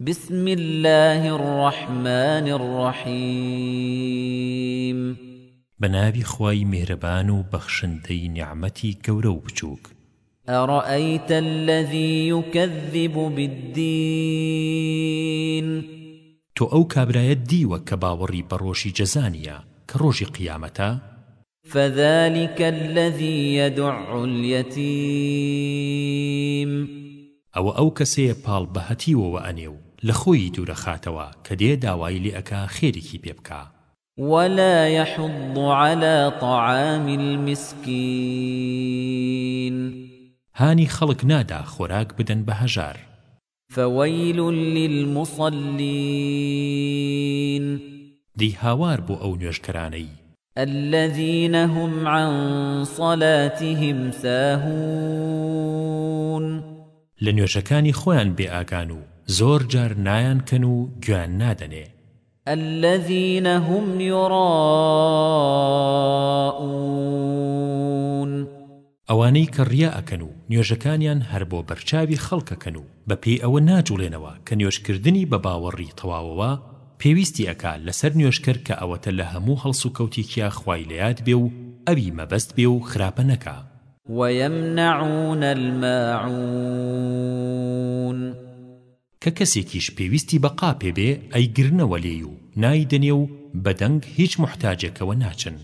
بسم الله الرحمن الرحيم بنابي خواي مهربان وبخشنتي نعمتي كورو بچوك أرأيت الذي يكذب بالدين تو أو كابرايا الديوة كباوري بروشي جزانيا كروشي قيامتا فذلك الذي يدع اليتيم أو أو كسي بال بهتي وأنيو لە خۆی دوورە خاتەوە کە دێ داوای لێ ئەکا خێرێکی پێ بکە ولا يحض على طعام المسكين هاني خلق نادا خوراك بدن بهجار فويل للمصلين دي هاوار بو او نوشكراني الذين هم عن صلاتهم ساهون لنوشكاني خوان بآكانو زۆر جار نایان کەن و گویان نادەنێ الذين هم يراءون ئەوانەی کە ڕیا ئەکەن و نوێژەکانیان هەر بۆ بەرچاوی خەڵکەکەن و بە پێی ئەوە ناجوڵێنەوە کە نوێشکردنی بە باوەڕی تەواوەوە پێویستی ئەکا لەسەر نوێشکرد کە ئەوەتە لە هەموو هەڵس و کەوتێکیا خوای لەیاد بێ و ئەوی مەبەست بێ و خراپە نەکا ويمنعون الماعون کە کەسێکیش پێویستی بەقا پێبێ ئەیگرنەوە لێی و نایدنێ و بەدەنگ هیچ محتاجێکەوە ناچن